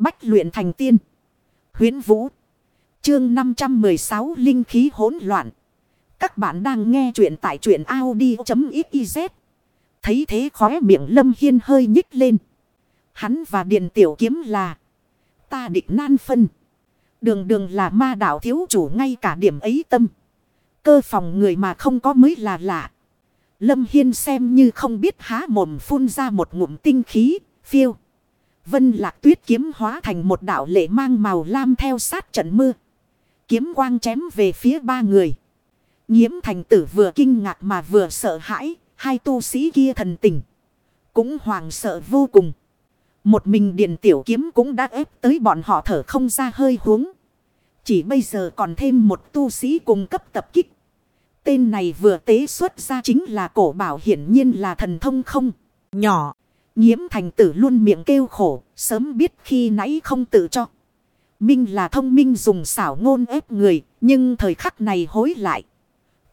Bách luyện thành tiên. huyễn Vũ. Chương 516 Linh khí hỗn loạn. Các bạn đang nghe truyện tại truyện Audi.xyz. Thấy thế khóe miệng Lâm Hiên hơi nhích lên. Hắn và điện Tiểu Kiếm là. Ta định nan phân. Đường đường là ma đạo thiếu chủ ngay cả điểm ấy tâm. Cơ phòng người mà không có mới là lạ. Lâm Hiên xem như không biết há mồm phun ra một ngụm tinh khí, phiêu. Vân lạc tuyết kiếm hóa thành một đạo lệ mang màu lam theo sát trận mưa. Kiếm quang chém về phía ba người. Nhiễm thành tử vừa kinh ngạc mà vừa sợ hãi, hai tu sĩ kia thần tình. Cũng hoàng sợ vô cùng. Một mình điện tiểu kiếm cũng đã ép tới bọn họ thở không ra hơi huống. Chỉ bây giờ còn thêm một tu sĩ cùng cấp tập kích. Tên này vừa tế xuất ra chính là cổ bảo hiển nhiên là thần thông không. Nhỏ. Nhiễm thành tử luôn miệng kêu khổ. Sớm biết khi nãy không tự cho. Minh là thông minh dùng xảo ngôn ép người. Nhưng thời khắc này hối lại.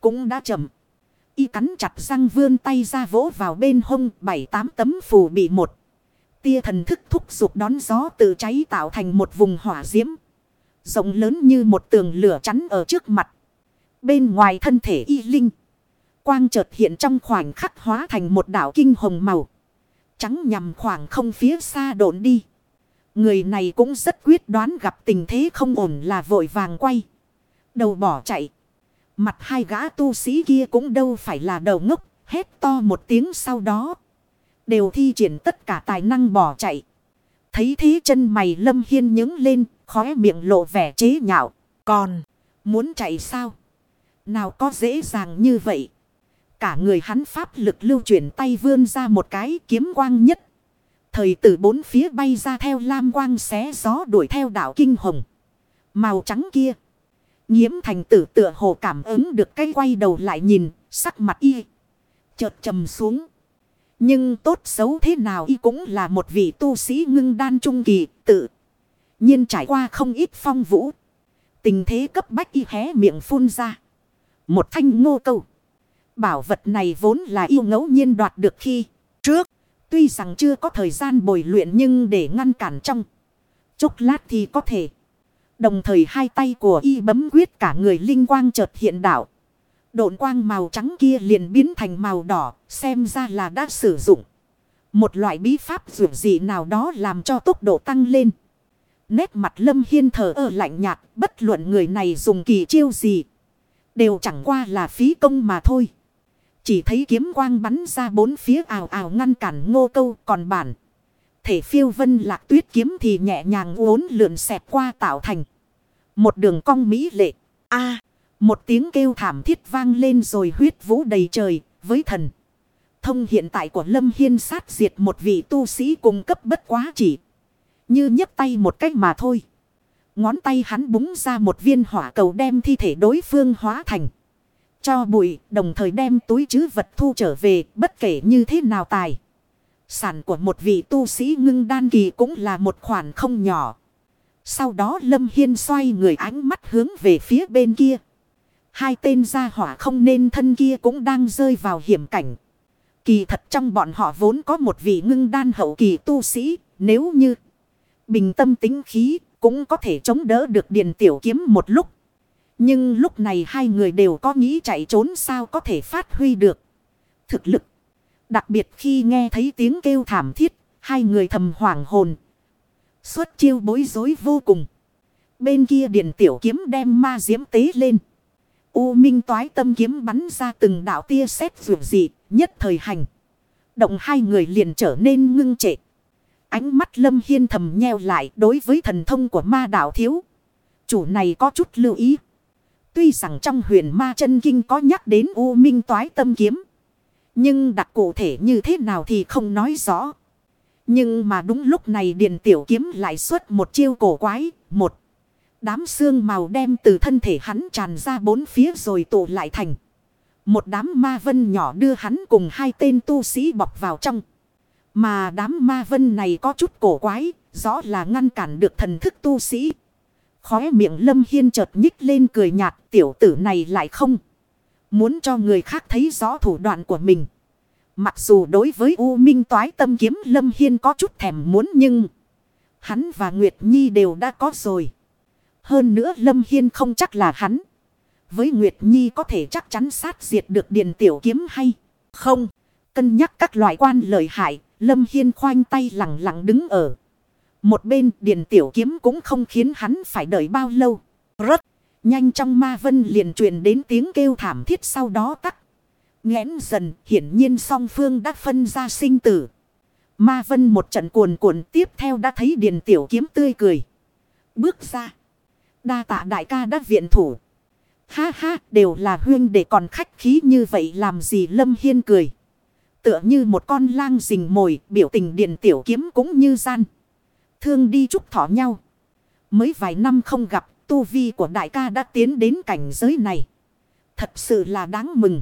Cũng đã chậm. Y cắn chặt răng vươn tay ra vỗ vào bên hông, bảy tám tấm phù bị một. Tia thần thức thúc giục đón gió tự cháy tạo thành một vùng hỏa diễm. Rộng lớn như một tường lửa chắn ở trước mặt. Bên ngoài thân thể y linh. Quang chợt hiện trong khoảnh khắc hóa thành một đảo kinh hồng màu. Trắng nhằm khoảng không phía xa độn đi. Người này cũng rất quyết đoán gặp tình thế không ổn là vội vàng quay. Đầu bỏ chạy. Mặt hai gã tu sĩ kia cũng đâu phải là đầu ngốc. Hét to một tiếng sau đó. Đều thi triển tất cả tài năng bỏ chạy. Thấy thế chân mày lâm hiên nhứng lên. Khóe miệng lộ vẻ chế nhạo. Còn, muốn chạy sao? Nào có dễ dàng như vậy. Cả người hắn pháp lực lưu chuyển tay vươn ra một cái kiếm quang nhất. Thời từ bốn phía bay ra theo lam quang xé gió đuổi theo đảo kinh hồng. Màu trắng kia. Nhiễm thành tử tựa hồ cảm ứng được cái quay đầu lại nhìn, sắc mặt y. Chợt trầm xuống. Nhưng tốt xấu thế nào y cũng là một vị tu sĩ ngưng đan trung kỳ tự. nhiên trải qua không ít phong vũ. Tình thế cấp bách y hé miệng phun ra. Một thanh ngô câu. Bảo vật này vốn là yêu ngẫu nhiên đoạt được khi trước. Tuy rằng chưa có thời gian bồi luyện nhưng để ngăn cản trong. Chốc lát thì có thể. Đồng thời hai tay của y bấm quyết cả người linh quang chợt hiện đạo. Độn quang màu trắng kia liền biến thành màu đỏ. Xem ra là đã sử dụng. Một loại bí pháp dù gì nào đó làm cho tốc độ tăng lên. Nét mặt lâm hiên thở ở lạnh nhạt. Bất luận người này dùng kỳ chiêu gì. Đều chẳng qua là phí công mà thôi. Chỉ thấy kiếm quang bắn ra bốn phía ảo ảo ngăn cản ngô câu, còn bản. Thể phiêu vân lạc tuyết kiếm thì nhẹ nhàng uốn lượn xẹp qua tạo thành. Một đường cong mỹ lệ. a, một tiếng kêu thảm thiết vang lên rồi huyết vũ đầy trời, với thần. Thông hiện tại của Lâm Hiên sát diệt một vị tu sĩ cung cấp bất quá chỉ. Như nhấc tay một cách mà thôi. Ngón tay hắn búng ra một viên hỏa cầu đem thi thể đối phương hóa thành. Cho bụi đồng thời đem túi chứ vật thu trở về bất kể như thế nào tài. Sản của một vị tu sĩ ngưng đan kỳ cũng là một khoản không nhỏ. Sau đó Lâm Hiên xoay người ánh mắt hướng về phía bên kia. Hai tên gia hỏa không nên thân kia cũng đang rơi vào hiểm cảnh. Kỳ thật trong bọn họ vốn có một vị ngưng đan hậu kỳ tu sĩ, nếu như bình tâm tính khí cũng có thể chống đỡ được điền tiểu kiếm một lúc. Nhưng lúc này hai người đều có nghĩ chạy trốn sao có thể phát huy được. Thực lực. Đặc biệt khi nghe thấy tiếng kêu thảm thiết. Hai người thầm hoảng hồn. Xuất chiêu bối rối vô cùng. Bên kia điền tiểu kiếm đem ma diễm tế lên. U minh toái tâm kiếm bắn ra từng đạo tia sét vượt dị. Nhất thời hành. Động hai người liền trở nên ngưng trệ. Ánh mắt lâm hiên thầm nheo lại đối với thần thông của ma đạo thiếu. Chủ này có chút lưu ý. Tuy rằng trong huyền ma chân kinh có nhắc đến U Minh toái tâm kiếm. Nhưng đặt cụ thể như thế nào thì không nói rõ. Nhưng mà đúng lúc này điện tiểu kiếm lại xuất một chiêu cổ quái. Một đám xương màu đem từ thân thể hắn tràn ra bốn phía rồi tụ lại thành. Một đám ma vân nhỏ đưa hắn cùng hai tên tu sĩ bọc vào trong. Mà đám ma vân này có chút cổ quái, rõ là ngăn cản được thần thức tu sĩ. Khóe miệng lâm hiên chợt nhích lên cười nhạt, tiểu tử này lại không. Muốn cho người khác thấy rõ thủ đoạn của mình. Mặc dù đối với U Minh toái tâm kiếm, lâm hiên có chút thèm muốn nhưng. Hắn và Nguyệt Nhi đều đã có rồi. Hơn nữa Lâm Hiên không chắc là hắn. Với Nguyệt Nhi có thể chắc chắn sát diệt được Điền Tiểu Kiếm hay không. Cân nhắc các loại quan lợi hại. Lâm Hiên khoanh tay lặng lặng đứng ở. Một bên Điền Tiểu Kiếm cũng không khiến hắn phải đợi bao lâu. Rất nhanh trong ma vân liền truyền đến tiếng kêu thảm thiết sau đó tắt. nghẽn dần, hiển nhiên song phương đã phân ra sinh tử. Ma vân một trận cuồn cuộn tiếp theo đã thấy Điền Tiểu Kiếm tươi cười. Bước ra. Đa tạ đại ca đã viện thủ. Ha ha, đều là huyên để còn khách khí như vậy làm gì Lâm Hiên cười. Tựa như một con lang rình mồi, biểu tình Điền Tiểu Kiếm cũng như gian. Thương đi chúc thọ nhau. Mới vài năm không gặp, tu vi của đại ca đã tiến đến cảnh giới này. Thật sự là đáng mừng.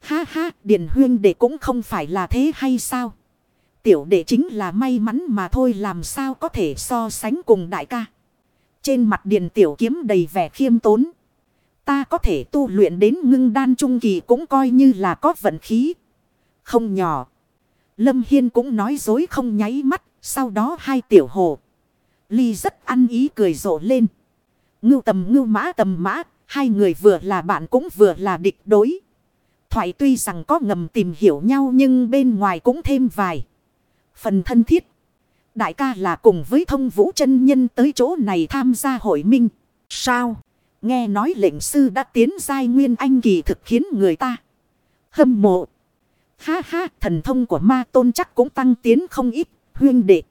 Ha ha, Điền Huyên đệ cũng không phải là thế hay sao? Tiểu đệ chính là may mắn mà thôi, làm sao có thể so sánh cùng đại ca. Trên mặt điền tiểu kiếm đầy vẻ khiêm tốn. Ta có thể tu luyện đến ngưng đan trung kỳ cũng coi như là có vận khí. Không nhỏ. Lâm Hiên cũng nói dối không nháy mắt. Sau đó hai tiểu hồ. Ly rất ăn ý cười rộ lên. Ngưu tầm ngưu mã tầm mã. Hai người vừa là bạn cũng vừa là địch đối. Thoại tuy rằng có ngầm tìm hiểu nhau nhưng bên ngoài cũng thêm vài. Phần thân thiết. Đại ca là cùng với thông vũ chân nhân tới chỗ này tham gia hội minh. Sao? Nghe nói lệnh sư đã tiến giai nguyên anh kỳ thực khiến người ta hâm mộ. Ha ha, thần thông của ma tôn chắc cũng tăng tiến không ít, huyên đệ.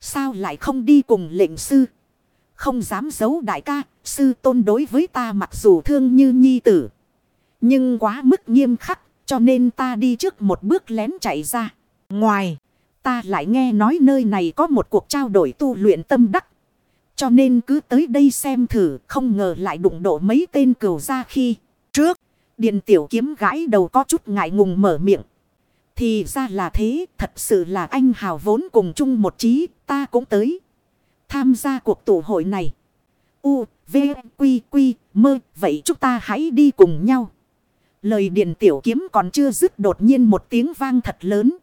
Sao lại không đi cùng lệnh sư? Không dám giấu đại ca, sư tôn đối với ta mặc dù thương như nhi tử. Nhưng quá mức nghiêm khắc, cho nên ta đi trước một bước lén chạy ra. Ngoài, ta lại nghe nói nơi này có một cuộc trao đổi tu luyện tâm đắc. Cho nên cứ tới đây xem thử, không ngờ lại đụng độ mấy tên cừu ra khi trước. Điện tiểu kiếm gãi đầu có chút ngại ngùng mở miệng. Thì ra là thế, thật sự là anh hào vốn cùng chung một chí, ta cũng tới. Tham gia cuộc tụ hội này. U, V, Quy, Quy, Mơ, vậy chúng ta hãy đi cùng nhau. Lời điện tiểu kiếm còn chưa dứt đột nhiên một tiếng vang thật lớn.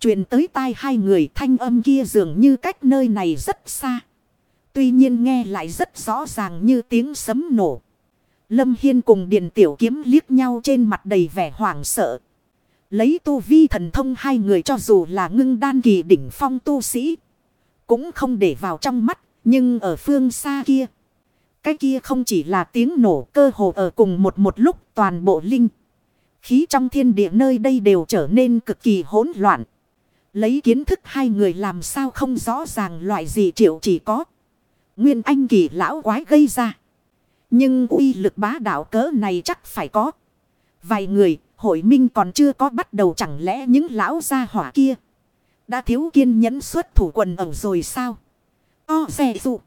truyền tới tai hai người thanh âm kia dường như cách nơi này rất xa. Tuy nhiên nghe lại rất rõ ràng như tiếng sấm nổ. Lâm Hiên cùng Điền Tiểu Kiếm liếc nhau trên mặt đầy vẻ hoảng sợ. Lấy tu vi thần thông hai người cho dù là ngưng đan kỳ đỉnh phong tu sĩ. Cũng không để vào trong mắt. Nhưng ở phương xa kia. Cái kia không chỉ là tiếng nổ cơ hồ ở cùng một một lúc toàn bộ linh. Khí trong thiên địa nơi đây đều trở nên cực kỳ hỗn loạn. Lấy kiến thức hai người làm sao không rõ ràng loại gì triệu chỉ có. Nguyên anh kỳ lão quái gây ra. Nhưng uy lực bá đạo cỡ này chắc phải có. Vài người hội minh còn chưa có bắt đầu chẳng lẽ những lão gia hỏa kia. Đã thiếu kiên nhẫn xuất thủ quần ẩu rồi sao? O xe dụ.